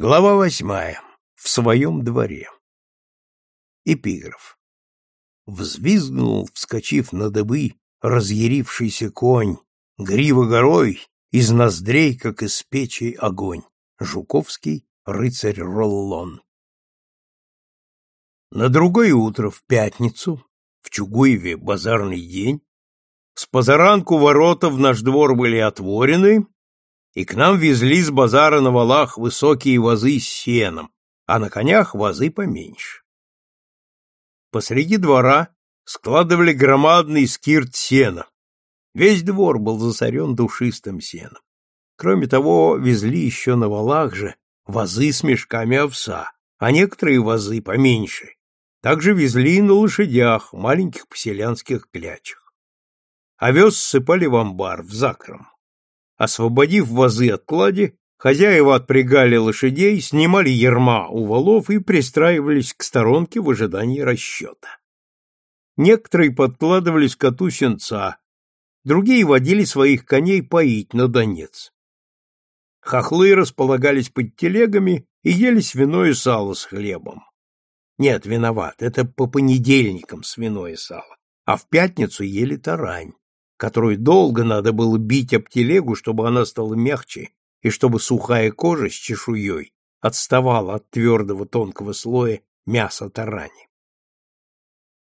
Глава восьмая. В своем дворе. Эпиграф. Взвизгнул, вскочив на дыбы, разъярившийся конь, грива горой, из ноздрей, как из печи, огонь. Жуковский, рыцарь Роллон. На другое утро, в пятницу, в Чугуеве базарный день, с позаранку ворота в наш двор были отворены, и к нам везли с базара на валах высокие вазы с сеном, а на конях вазы поменьше. Посреди двора складывали громадный скирт сена. Весь двор был засорен душистым сеном. Кроме того, везли еще на валах же вазы с мешками овса, а некоторые вазы поменьше. Также везли на лошадях, маленьких поселянских клячах. Овес ссыпали в амбар, в закром. Освободив вазы от клади, хозяева отпрягали лошадей, снимали ерма у валов и пристраивались к сторонке в ожидании расчета. Некоторые подкладывали скоту сенца, другие водили своих коней поить на донец. Хохлы располагались под телегами и ели свиное сало с хлебом. Нет, виноват, это по понедельникам свиное сало, а в пятницу ели тарань которую долго надо было бить об телегу, чтобы она стала мягче, и чтобы сухая кожа с чешуей отставала от твердого тонкого слоя мяса тарани.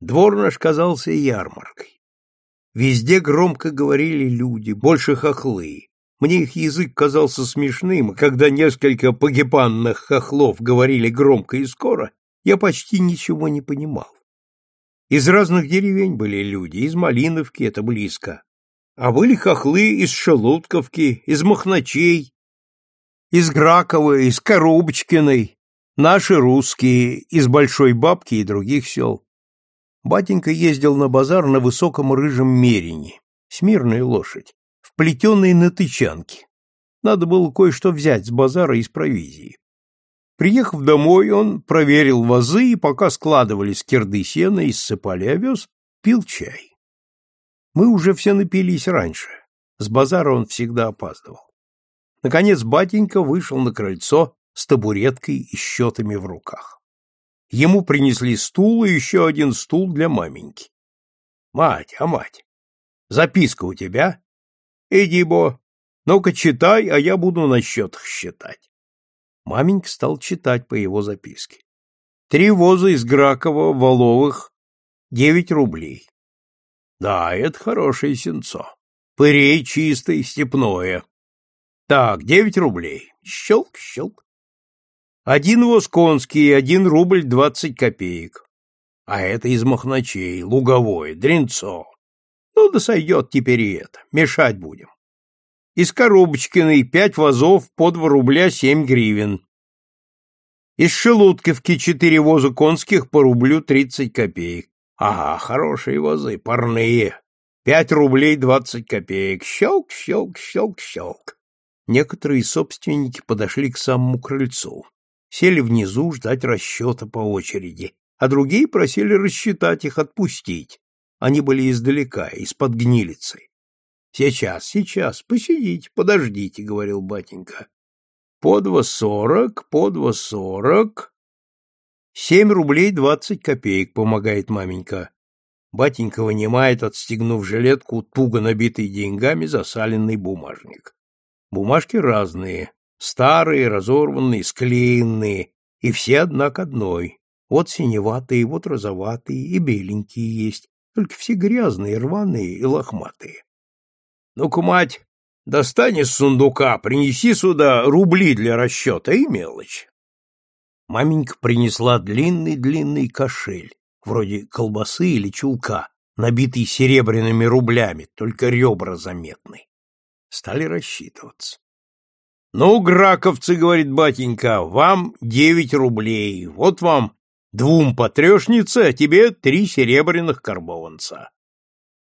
Двор наш казался ярмаркой. Везде громко говорили люди, больше хохлы. Мне их язык казался смешным, и когда несколько погибанных хохлов говорили громко и скоро, я почти ничего не понимал. Из разных деревень были люди, из Малиновки, это близко. А были хохлы из Шелудковки, из Махначей, из Гракова, из Коробочкиной, наши русские, из Большой Бабки и других сел. Батенька ездил на базар на высоком рыжем мерине, смирная лошадь, в плетеной натычанке. Надо было кое-что взять с базара из провизии. Приехав домой, он проверил вазы, и пока складывались кирды сена и ссыпали овес, пил чай. Мы уже все напились раньше. С базара он всегда опаздывал. Наконец батенька вышел на крыльцо с табуреткой и счетами в руках. Ему принесли стул и еще один стул для маменьки. — Мать, а мать, записка у тебя? — Иди, Бо, ну-ка читай, а я буду на счетах считать. Маменька стал читать по его записке. Три воза из Гракова, Воловых, девять рублей. Да, это хорошее сенцо. Пырей чистое, степное. Так, девять рублей. Щелк, щелк. Один воз конский, один рубль двадцать копеек. А это из махначей, луговое, дренцо. Ну да сойдет теперь и это, мешать будем. Из Коробочкиной пять вазов по два рубля семь гривен. Из Шелудковки четыре воза конских по рублю тридцать копеек. Ага, хорошие возы, парные. Пять рублей двадцать копеек. Щелк, щелк, щелк, щелк. Некоторые собственники подошли к самому крыльцу. Сели внизу ждать расчета по очереди, а другие просили рассчитать их, отпустить. Они были издалека, из-под гнилицы. Сейчас, сейчас, посидите, подождите, — говорил батенька. По два сорок, по два сорок. Семь рублей двадцать копеек, — помогает маменька. Батенька вынимает, отстегнув жилетку, туго набитый деньгами засаленный бумажник. Бумажки разные, старые, разорванные, склеенные, и все одна к одной. Вот синеватые, вот розоватые и беленькие есть, только все грязные, рваные и лохматые. Ну-ка, мать, достань из сундука, принеси сюда рубли для расчета и мелочь. Маменька принесла длинный-длинный кошель, вроде колбасы или чулка, набитый серебряными рублями, только ребра заметны. Стали рассчитываться. — Ну, граковцы, — говорит батенька, — вам девять рублей, вот вам двум потрешницы, а тебе три серебряных карбованца.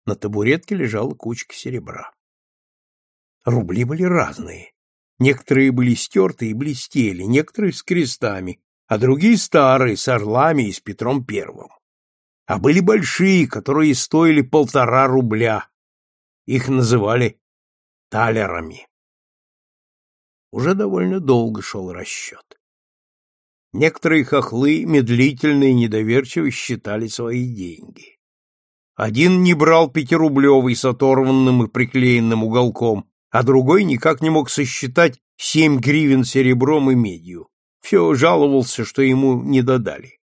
На табуретке лежала кучка серебра. Рубли были разные. Некоторые были стерты и блестели, некоторые с крестами, а другие старые, с орлами и с Петром Первым. А были большие, которые стоили полтора рубля. Их называли талерами. Уже довольно долго шел расчет. Некоторые хохлы медлительно и недоверчиво считали свои деньги. Один не брал пятирублевый с оторванным и приклеенным уголком, а другой никак не мог сосчитать семь гривен серебром и медью. Все жаловался, что ему не додали.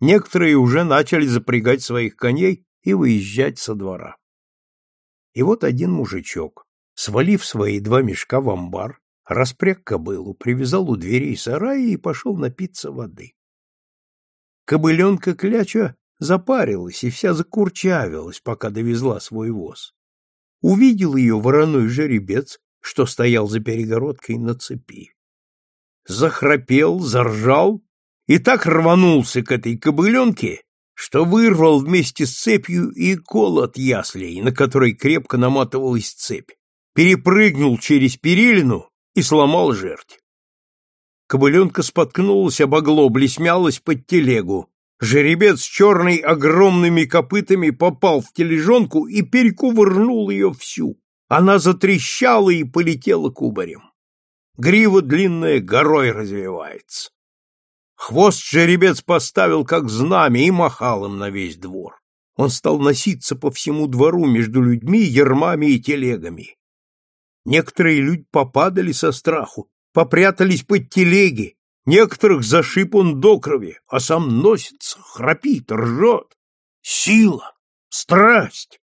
Некоторые уже начали запрягать своих коней и выезжать со двора. И вот один мужичок, свалив свои два мешка в амбар, распряг кобылу, привязал у дверей сарая и пошел напиться воды. Кобыленка Кляча запарилась и вся закурчавилась, пока довезла свой воз. Увидел ее вороной жеребец, что стоял за перегородкой на цепи. Захрапел, заржал и так рванулся к этой кобыленке, что вырвал вместе с цепью и кол от яслей, на которой крепко наматывалась цепь, перепрыгнул через перилину и сломал жерть. Кобыленка споткнулась об оглобле, смялась под телегу. Жеребец черный огромными копытами попал в тележонку и перекувырнул ее всю. Она затрещала и полетела кубарем. Грива длинная горой развивается. Хвост жеребец поставил как знамя и махал им на весь двор. Он стал носиться по всему двору между людьми, ермами и телегами. Некоторые люди попадали со страху, попрятались под телеги, некоторых зашиб он до крови, а сам носится, храпит, ржет. Сила, страсть.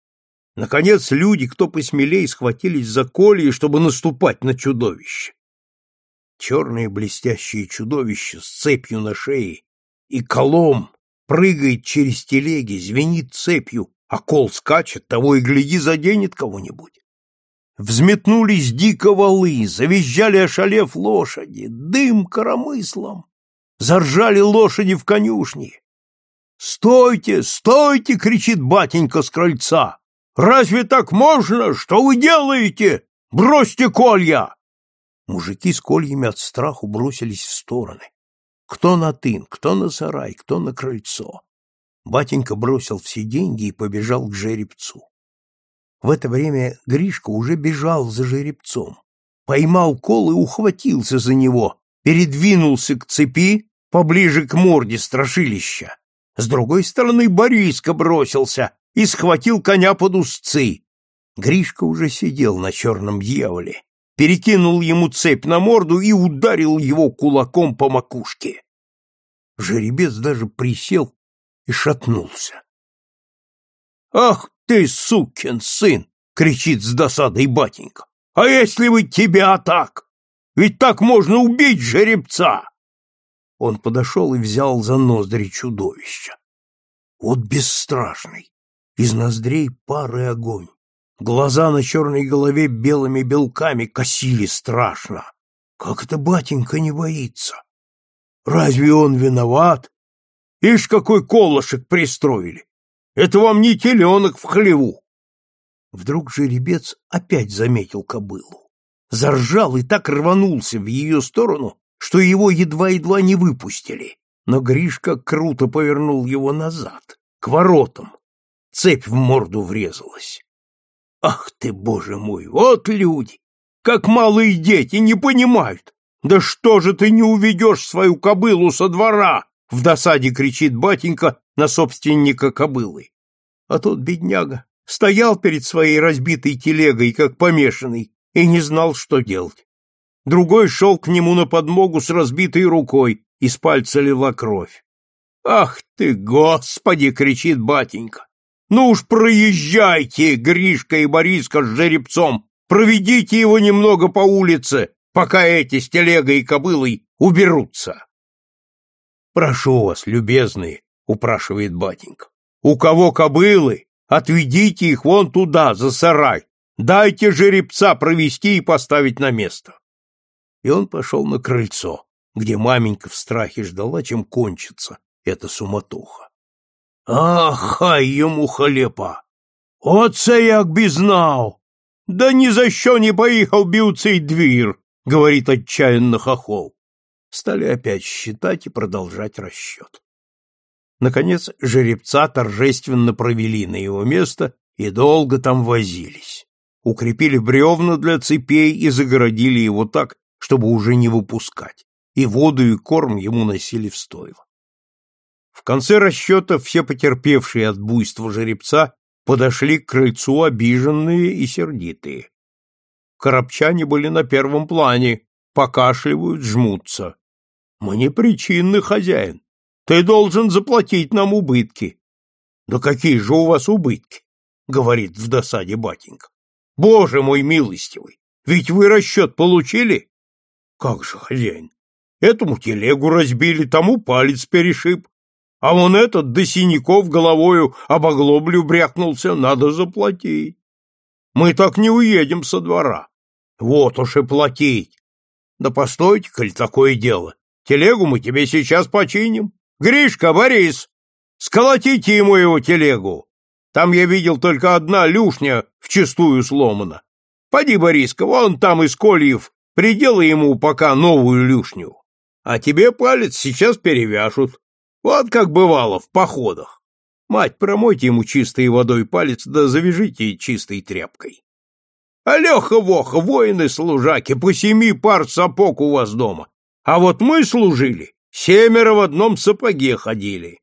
Наконец люди, кто посмелее, схватились за колья, чтобы наступать на чудовище. Черное блестящее чудовище с цепью на шее и колом прыгает через телеги, звенит цепью, а кол скачет, того и гляди, заденет кого-нибудь. Взметнулись дико валы, завизжали ошалев лошади, дым коромыслом. Заржали лошади в конюшне. «Стойте, стойте!» — кричит батенька с крыльца. «Разве так можно? Что вы делаете? Бросьте колья!» Мужики с кольями от страху бросились в стороны. Кто на тын, кто на сарай, кто на крыльцо. Батенька бросил все деньги и побежал к жеребцу. В это время Гришка уже бежал за жеребцом, поймал кол и ухватился за него, передвинулся к цепи поближе к морде страшилища. С другой стороны Бориска бросился и схватил коня под узцы. Гришка уже сидел на черном дьяволе, перекинул ему цепь на морду и ударил его кулаком по макушке. Жеребец даже присел и шатнулся. «Ах ты, сукин сын!» — кричит с досадой батенька. «А если вы тебя так? Ведь так можно убить жеребца!» Он подошел и взял за ноздри чудовища. Вот бесстрашный, из ноздрей пар и огонь. Глаза на черной голове белыми белками косили страшно. Как это батенька не боится? Разве он виноват? Ишь, какой колышек пристроили! Это вам не теленок в хлеву. Вдруг жеребец опять заметил кобылу. Заржал и так рванулся в ее сторону, что его едва-едва не выпустили. Но Гришка круто повернул его назад, к воротам. Цепь в морду врезалась. Ах ты, боже мой, вот люди! Как малые дети не понимают! Да что же ты не уведешь свою кобылу со двора? В досаде кричит батенька на собственника кобылы. А тот бедняга стоял перед своей разбитой телегой, как помешанный, и не знал, что делать. Другой шел к нему на подмогу с разбитой рукой, из пальца лила кровь. «Ах ты, Господи!» — кричит батенька. «Ну уж проезжайте, Гришка и Бориска с жеребцом, проведите его немного по улице, пока эти с телегой и кобылой уберутся». «Прошу вас, любезные», — упрашивает батенька. «У кого кобылы, отведите их вон туда, за сарай. Дайте жеребца провести и поставить на место». И он пошел на крыльцо, где маменька в страхе ждала, чем кончится эта суматоха. «Ах, йому халепа! Оце як би знав! Да ни за що не поехал би у цей двір!» — говорит отчаянно хохол стали опять считать и продолжать расчет. Наконец жеребца торжественно провели на его место и долго там возились. Укрепили бревна для цепей и загородили его так, чтобы уже не выпускать, и воду и корм ему носили в стойло. В конце расчета все потерпевшие от буйства жеребца подошли к крыльцу обиженные и сердитые. Коробчане были на первом плане, покашливают, жмутся. Мы не причинный хозяин. Ты должен заплатить нам убытки. Да какие же у вас убытки? говорит в досаде батенька. Боже мой милостивый, ведь вы расчет получили? Как же, хозяин? Этому телегу разбили, тому палец перешиб. А вон этот до синяков головою об оглоблю брякнулся, надо заплатить. Мы так не уедем со двора. Вот уж и платить. Да постойте, коль такое дело. Телегу мы тебе сейчас починим. Гришка, Борис, сколотите ему его телегу. Там я видел только одна люшня вчистую сломана. Поди, Бориска, вон там из кольев, приделай ему пока новую люшню. А тебе палец сейчас перевяжут. Вот как бывало в походах. Мать, промойте ему чистой водой палец, да завяжите чистой тряпкой. Алеха-воха, воины-служаки, по семи пар сапог у вас дома. А вот мы служили, семеро в одном сапоге ходили.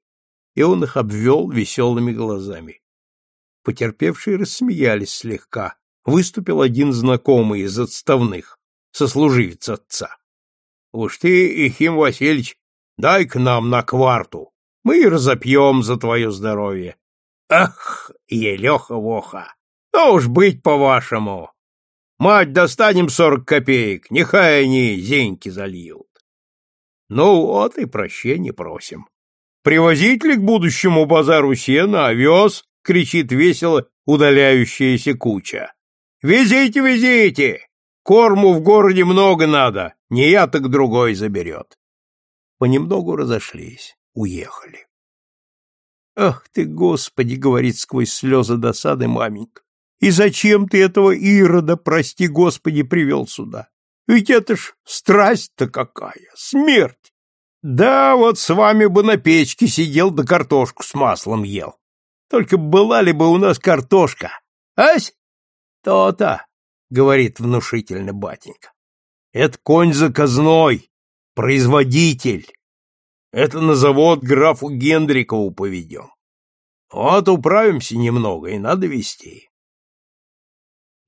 И он их обвел веселыми глазами. Потерпевшие рассмеялись слегка. Выступил один знакомый из отставных, сослуживец отца. — Уж ты, Ихим Васильевич, дай к нам на кварту. Мы и разопьем за твое здоровье. Ах, елеха-воха! Ну уж быть по-вашему. Мать, достанем сорок копеек, нехай они зеньки зальют. Ну вот и прощения просим. Привозить ли к будущему базару сена, овес, — кричит весело удаляющаяся куча. «Везите, везите! Корму в городе много надо, не я, так другой заберет». Понемногу разошлись, уехали. «Ах ты, Господи!» — говорит сквозь слезы досады маменька. «И зачем ты этого Ирода, прости Господи, привел сюда? Ведь это ж страсть-то какая, смерть! Да, вот с вами бы на печке сидел да картошку с маслом ел. Только была ли бы у нас картошка? Ась? То-то, говорит внушительно батенька. Это конь заказной, производитель. Это на завод графу Гендрикову поведем. Вот управимся немного, и надо вести.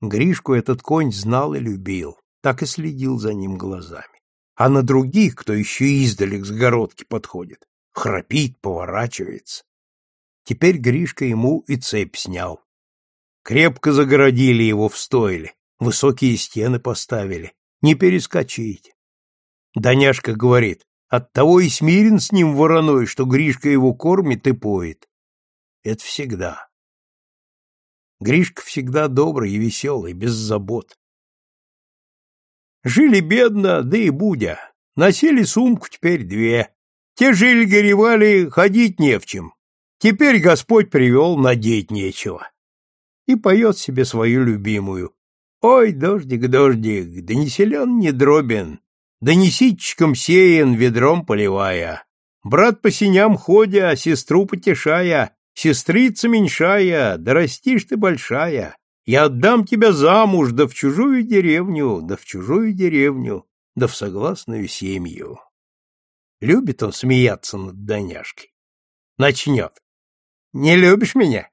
Гришку этот конь знал и любил, так и следил за ним глазами. А на других, кто еще издали к загородке подходит, храпит, поворачивается. Теперь Гришка ему и цепь снял. Крепко загородили его в стойле, высокие стены поставили. Не перескочить. Даняшка говорит, оттого и смирен с ним вороной, что Гришка его кормит и поет. Это всегда. Гришка всегда добрый и веселый, без забот. Жили бедно, да и будя. Носили сумку теперь две. Те жили горевали, ходить не в чем. Теперь Господь привел, надеть нечего. И поет себе свою любимую. Ой, дождик, дождик, да не силен, не дробен, да не ситчиком сеян, ведром поливая. Брат по синям ходя, сестру потешая, сестрица меньшая, да растишь ты большая. Я отдам тебя замуж, да в чужую деревню, да в чужую деревню, да в согласную семью. Любит он смеяться над Даняшкой. Начнет. Не любишь меня?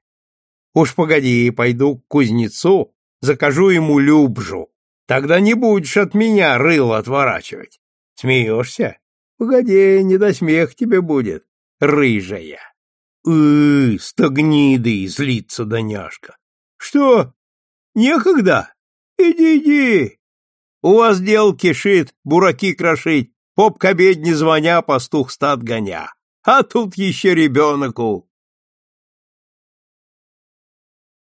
Уж погоди, пойду к кузнецу, закажу ему любжу. Тогда не будешь от меня рыло отворачивать. Смеешься? Погоди, не до смех тебе будет, рыжая. Ы, стогниды, злится Даняшка. Что? Некогда? Иди, иди. У вас дел кишит, бураки крошить, поп к обедне звоня, пастух стад гоня. А тут еще ребенок у.